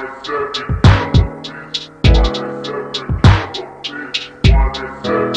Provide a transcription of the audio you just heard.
dirty, dirty, dirty, dirty, dirty, dirty, dirty, dirty,